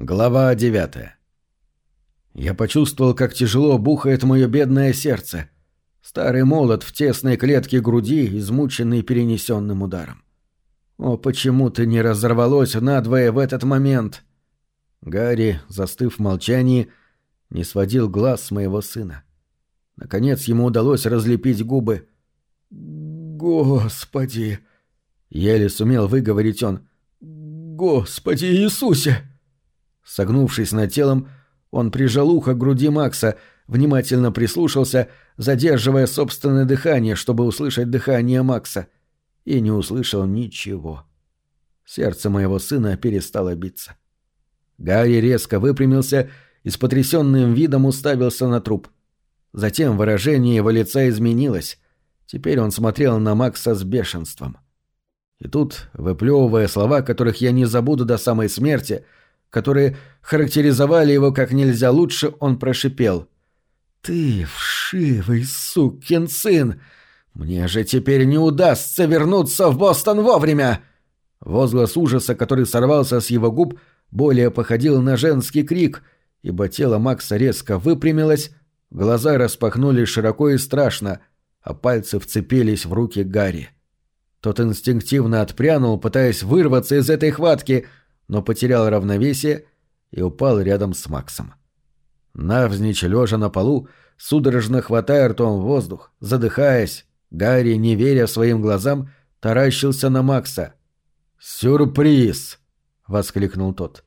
Глава девятая. Я почувствовал, как тяжело бухает мое бедное сердце. Старый молот в тесной клетке груди, измученный перенесенным ударом. О, почему ты не разорвалось надвое в этот момент? Гарри, застыв в молчании, не сводил глаз с моего сына. Наконец ему удалось разлепить губы. «Господи!» — еле сумел выговорить он. «Господи Иисусе!» Согнувшись над телом, он прижал ухо к груди Макса, внимательно прислушался, задерживая собственное дыхание, чтобы услышать дыхание Макса, и не услышал ничего. Сердце моего сына перестало биться. Гарри резко выпрямился и с потрясенным видом уставился на труп. Затем выражение его лица изменилось. Теперь он смотрел на Макса с бешенством. И тут, выплевывая слова, которых я не забуду до самой смерти, — которые характеризовали его как нельзя лучше, он прошипел. «Ты вшивый сукин сын! Мне же теперь не удастся вернуться в Бостон вовремя!» Возглас ужаса, который сорвался с его губ, более походил на женский крик, ибо тело Макса резко выпрямилось, глаза распахнулись широко и страшно, а пальцы вцепились в руки Гарри. Тот инстинктивно отпрянул, пытаясь вырваться из этой хватки — но потерял равновесие и упал рядом с Максом. Навзничь лежа на полу, судорожно хватая ртом воздух, задыхаясь, Гарри, не веря своим глазам, таращился на Макса. «Сюрприз!» — воскликнул тот.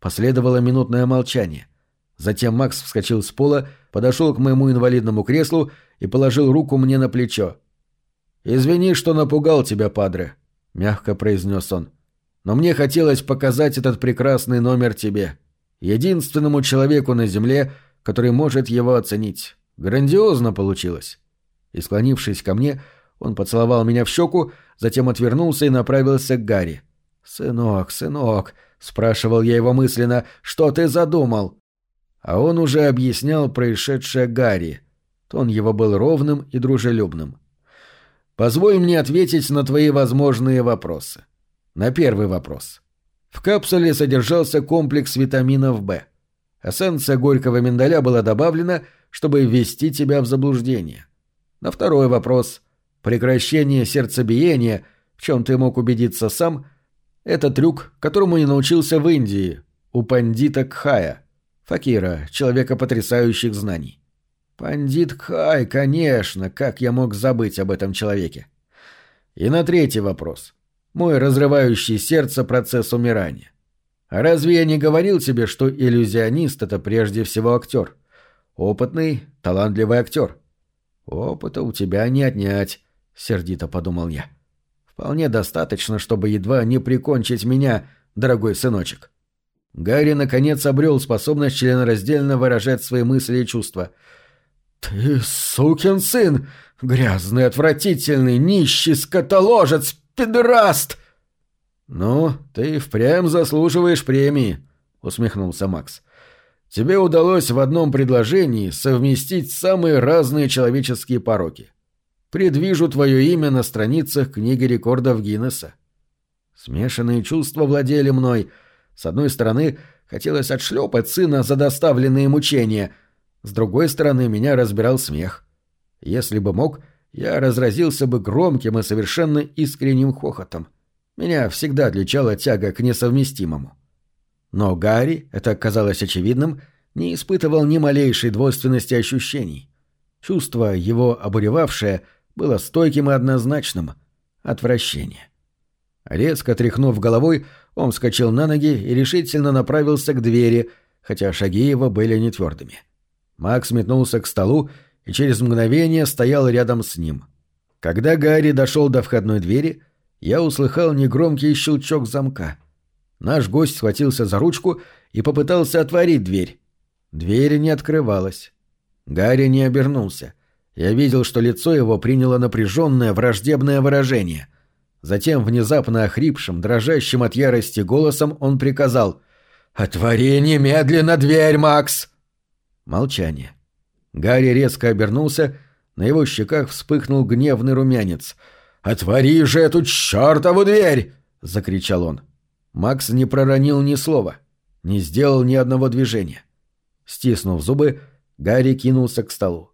Последовало минутное молчание. Затем Макс вскочил с пола, подошел к моему инвалидному креслу и положил руку мне на плечо. «Извини, что напугал тебя, падре», — мягко произнес он. — но мне хотелось показать этот прекрасный номер тебе. Единственному человеку на Земле, который может его оценить. Грандиозно получилось. И склонившись ко мне, он поцеловал меня в щеку, затем отвернулся и направился к Гарри. «Сынок, сынок», — спрашивал я его мысленно, — «что ты задумал?» А он уже объяснял происшедшее Гарри. Тон его был ровным и дружелюбным. «Позволь мне ответить на твои возможные вопросы. На первый вопрос. В капсуле содержался комплекс витаминов В. Эссенция горького миндаля была добавлена, чтобы ввести тебя в заблуждение. На второй вопрос. Прекращение сердцебиения, в чем ты мог убедиться сам, это трюк, которому не научился в Индии, у пандита Кхая, факира, человека потрясающих знаний. Пандит Кхай, конечно, как я мог забыть об этом человеке? И на третий вопрос мой разрывающий сердце процесс умирания. А разве я не говорил тебе, что иллюзионист — это прежде всего актер? Опытный, талантливый актер. Опыта у тебя не отнять, — сердито подумал я. Вполне достаточно, чтобы едва не прикончить меня, дорогой сыночек. Гарри наконец обрел способность членораздельно выражать свои мысли и чувства. «Ты сукин сын! Грязный, отвратительный, нищий скотоложец, педраст!» «Ну, ты впрямь заслуживаешь премии», — усмехнулся Макс. «Тебе удалось в одном предложении совместить самые разные человеческие пороки. Предвижу твое имя на страницах книги рекордов Гиннесса». Смешанные чувства владели мной. С одной стороны, хотелось отшлепать сына за доставленные мучения. С другой стороны, меня разбирал смех. Если бы мог, я разразился бы громким и совершенно искренним хохотом. Меня всегда отличала тяга к несовместимому. Но Гарри, это казалось очевидным, не испытывал ни малейшей двойственности ощущений. Чувство, его обуревавшее, было стойким и однозначным — отвращение. Резко тряхнув головой, он вскочил на ноги и решительно направился к двери, хотя шаги его были нетвердыми. Макс метнулся к столу и через мгновение стоял рядом с ним. Когда Гарри дошел до входной двери, я услыхал негромкий щелчок замка. Наш гость схватился за ручку и попытался отворить дверь. Дверь не открывалась. Гарри не обернулся. Я видел, что лицо его приняло напряженное враждебное выражение. Затем, внезапно охрипшим, дрожащим от ярости голосом, он приказал «Отвори немедленно дверь, Макс!» Молчание. Гарри резко обернулся, на его щеках вспыхнул гневный румянец. «Отвори же эту чертову дверь!» — закричал он. Макс не проронил ни слова. не сделал ни одного движения. Стиснув зубы, Гарри кинулся к столу.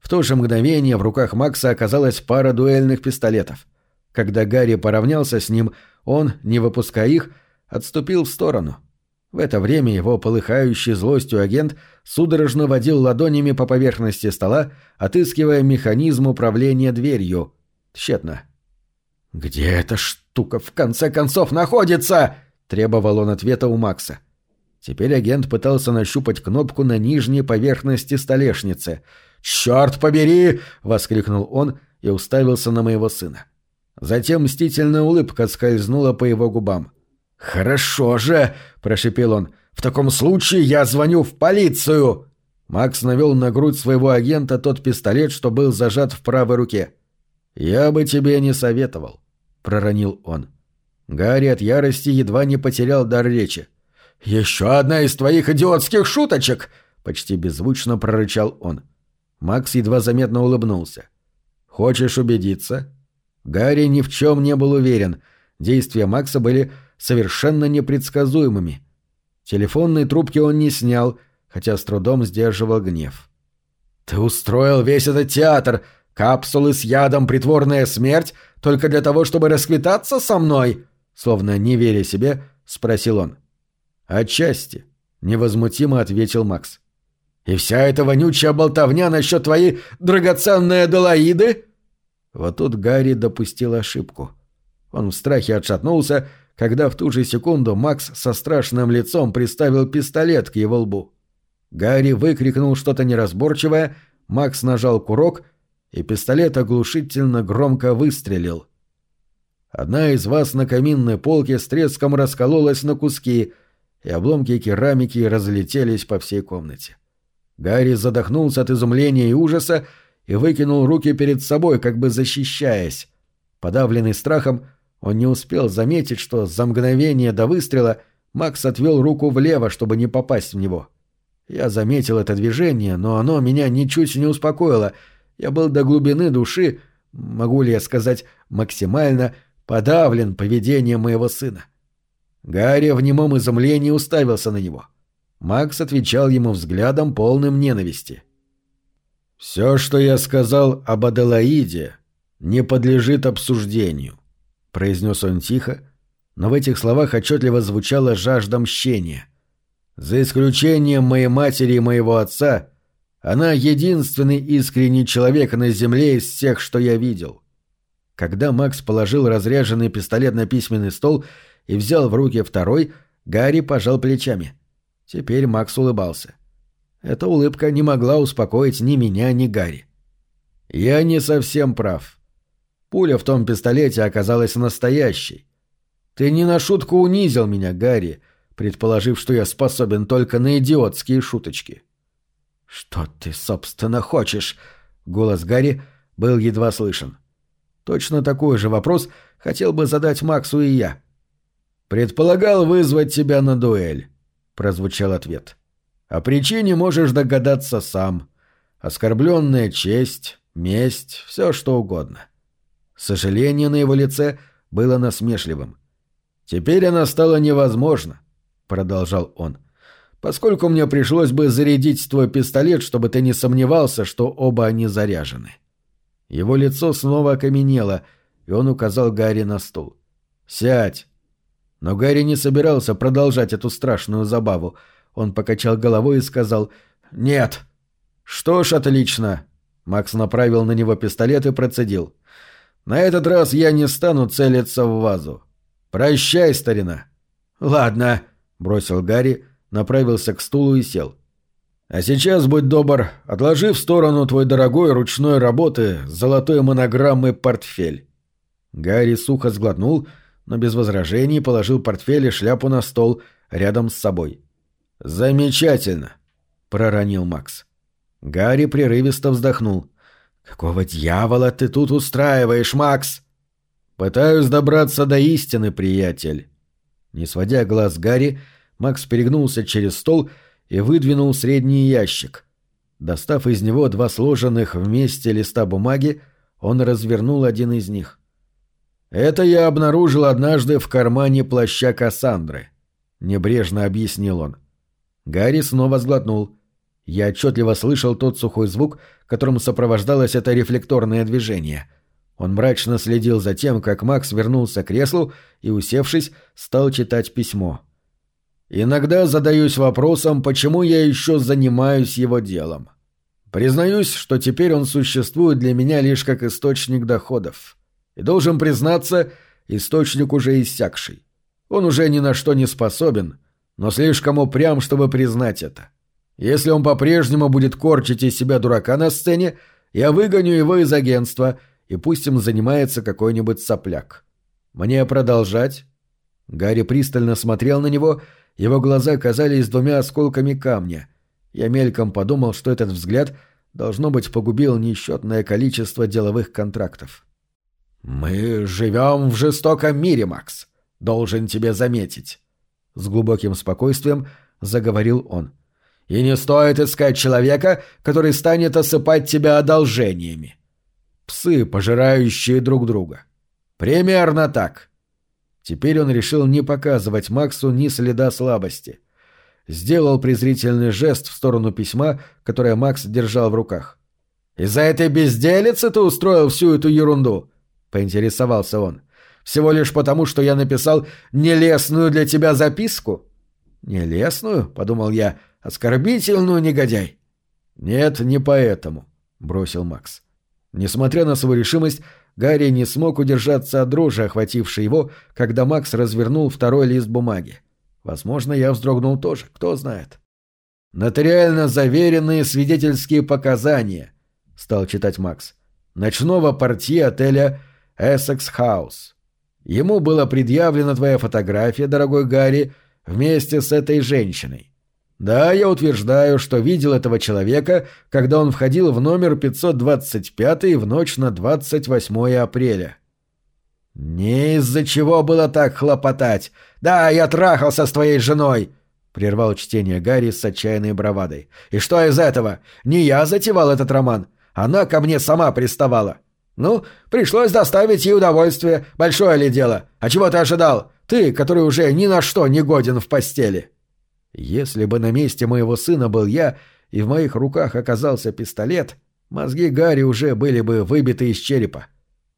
В то же мгновение в руках Макса оказалась пара дуэльных пистолетов. Когда Гарри поравнялся с ним, он, не выпуская их, отступил в сторону. В это время его полыхающий злостью агент судорожно водил ладонями по поверхности стола, отыскивая механизм управления дверью. Тщетно. «Где эта штука в конце концов находится?» — требовал он ответа у Макса. Теперь агент пытался нащупать кнопку на нижней поверхности столешницы. «Черт побери!» — воскликнул он и уставился на моего сына. Затем мстительная улыбка скользнула по его губам. «Хорошо же!» — прошепел он. «В таком случае я звоню в полицию!» Макс навел на грудь своего агента тот пистолет, что был зажат в правой руке. «Я бы тебе не советовал», — проронил он. Гарри от ярости едва не потерял дар речи. «Еще одна из твоих идиотских шуточек!» — почти беззвучно прорычал он. Макс едва заметно улыбнулся. «Хочешь убедиться?» Гарри ни в чем не был уверен. Действия Макса были совершенно непредсказуемыми. Телефонные трубки он не снял, хотя с трудом сдерживал гнев. «Ты устроил весь этот театр! Капсулы с ядом, притворная смерть, только для того, чтобы расквитаться со мной?» Словно не веря себе, спросил он. «Отчасти», — невозмутимо ответил Макс. «И вся эта вонючая болтовня насчет твоей драгоценной Аделаиды?» Вот тут Гарри допустил ошибку. Он в страхе отшатнулся, когда в ту же секунду Макс со страшным лицом приставил пистолет к его лбу. Гарри выкрикнул что-то неразборчивое, Макс нажал курок, и пистолет оглушительно громко выстрелил. Одна из вас на каминной полке с треском раскололась на куски, и обломки керамики разлетелись по всей комнате. Гарри задохнулся от изумления и ужаса и выкинул руки перед собой, как бы защищаясь. Подавленный страхом, он не успел заметить, что за мгновение до выстрела Макс отвел руку влево, чтобы не попасть в него. Я заметил это движение, но оно меня ничуть не успокоило. Я был до глубины души, могу ли я сказать, максимально подавлен поведением моего сына. Гарри в немом изумлении уставился на него. Макс отвечал ему взглядом полным ненависти. «Все, что я сказал об Аделаиде, не подлежит обсуждению», — произнес он тихо, но в этих словах отчетливо звучала жажда мщения. «За исключением моей матери и моего отца, она единственный искренний человек на земле из всех, что я видел». Когда Макс положил разряженный пистолет на письменный стол и взял в руки второй, Гарри пожал плечами. Теперь Макс улыбался. Эта улыбка не могла успокоить ни меня, ни Гарри. «Я не совсем прав. Пуля в том пистолете оказалась настоящей. Ты не на шутку унизил меня, Гарри, предположив, что я способен только на идиотские шуточки». «Что ты, собственно, хочешь?» Голос Гарри был едва слышен. Точно такой же вопрос хотел бы задать Максу и я. «Предполагал вызвать тебя на дуэль», — прозвучал ответ. «О причине можешь догадаться сам. Оскорбленная честь, месть, все что угодно». Сожаление на его лице было насмешливым. «Теперь она стала невозможна», — продолжал он, — «поскольку мне пришлось бы зарядить твой пистолет, чтобы ты не сомневался, что оба они заряжены». Его лицо снова окаменело, и он указал Гарри на стул. «Сядь!» Но Гарри не собирался продолжать эту страшную забаву. Он покачал головой и сказал «Нет». «Что ж, отлично!» Макс направил на него пистолет и процедил. «На этот раз я не стану целиться в вазу. Прощай, старина!» «Ладно», — бросил Гарри, направился к стулу и сел. А сейчас, будь добр, отложи в сторону твой дорогой ручной работы с золотой монограммой портфель. Гарри сухо сглотнул, но без возражений положил портфель и шляпу на стол рядом с собой. «Замечательно!» — проронил Макс. Гарри прерывисто вздохнул. «Какого дьявола ты тут устраиваешь, Макс?» «Пытаюсь добраться до истины, приятель». Не сводя глаз Гарри, Макс перегнулся через стол и выдвинул средний ящик. Достав из него два сложенных вместе листа бумаги, он развернул один из них. «Это я обнаружил однажды в кармане плаща Кассандры. — небрежно объяснил он. Гарри снова сглотнул. Я отчетливо слышал тот сухой звук, которым сопровождалось это рефлекторное движение. Он мрачно следил за тем, как Макс вернулся к креслу и, усевшись, стал читать письмо. «Иногда задаюсь вопросом, почему я еще занимаюсь его делом. Признаюсь, что теперь он существует для меня лишь как источник доходов. И должен признаться, источник уже иссякший. Он уже ни на что не способен, но слишком упрям, чтобы признать это. Если он по-прежнему будет корчить из себя дурака на сцене, я выгоню его из агентства, и пусть им занимается какой-нибудь сопляк. Мне продолжать?» Гарри пристально смотрел на него, его глаза казались двумя осколками камня. Я мельком подумал, что этот взгляд, должно быть, погубил несчетное количество деловых контрактов. «Мы живем в жестоком мире, Макс», должен тебе заметить», — с глубоким спокойствием заговорил он. «И не стоит искать человека, который станет осыпать тебя одолжениями. Псы, пожирающие друг друга. Примерно так». Теперь он решил не показывать Максу ни следа слабости. Сделал презрительный жест в сторону письма, которое Макс держал в руках. «Из-за этой безделицы ты устроил всю эту ерунду?» — поинтересовался он. Всего лишь потому, что я написал нелестную для тебя записку? Нелестную, подумал я, оскорбительную негодяй. Нет, не поэтому, бросил Макс. Несмотря на свою решимость, Гарри не смог удержаться от дрожи, охватившей его, когда Макс развернул второй лист бумаги. Возможно, я вздрогнул тоже, кто знает. «Нотариально заверенные свидетельские показания», — стал читать Макс. «Ночного портье отеля «Эссекс Хаус». Ему была предъявлена твоя фотография, дорогой Гарри, вместе с этой женщиной. Да, я утверждаю, что видел этого человека, когда он входил в номер 525 в ночь на 28 апреля. Не из-за чего было так хлопотать. Да, я трахался с твоей женой, прервал чтение Гарри с отчаянной бравадой. И что из этого? Не я затевал этот роман, она ко мне сама приставала. «Ну, пришлось доставить ей удовольствие. Большое ли дело? А чего ты ожидал? Ты, который уже ни на что не годен в постели». Если бы на месте моего сына был я, и в моих руках оказался пистолет, мозги Гарри уже были бы выбиты из черепа.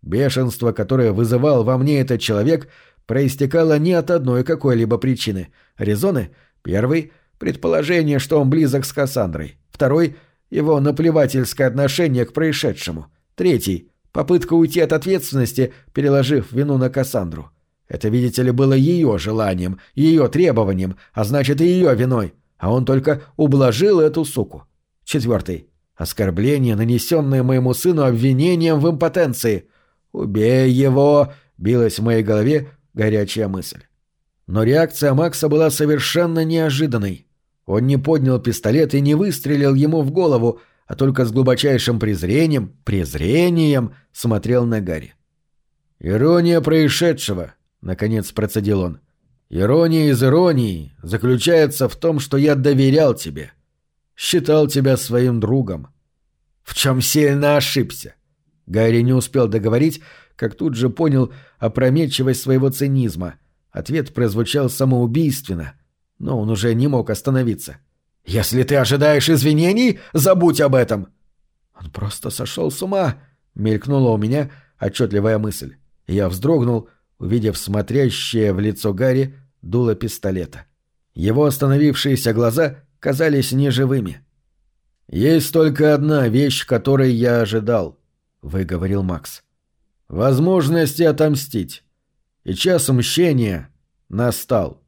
Бешенство, которое вызывал во мне этот человек, проистекало не от одной какой-либо причины. Резоны? Первый — предположение, что он близок с Кассандрой. Второй — его наплевательское отношение к происшедшему. Третий Попытка уйти от ответственности, переложив вину на Кассандру. Это, видите ли, было ее желанием, ее требованием, а значит и ее виной. А он только ублажил эту суку. Четвертый. Оскорбление, нанесенное моему сыну обвинением в импотенции. «Убей его!» — билась в моей голове горячая мысль. Но реакция Макса была совершенно неожиданной. Он не поднял пистолет и не выстрелил ему в голову, а только с глубочайшим презрением, презрением смотрел на Гарри. «Ирония происшедшего», — наконец процедил он. «Ирония из иронии заключается в том, что я доверял тебе, считал тебя своим другом». «В чем сильно ошибся?» Гарри не успел договорить, как тут же понял опрометчивость своего цинизма. Ответ прозвучал самоубийственно, но он уже не мог остановиться. — «Если ты ожидаешь извинений, забудь об этом!» «Он просто сошел с ума!» — мелькнула у меня отчетливая мысль. Я вздрогнул, увидев смотрящее в лицо Гарри дуло пистолета. Его остановившиеся глаза казались неживыми. «Есть только одна вещь, которой я ожидал», — выговорил Макс. «Возможности отомстить. И час мщения настал».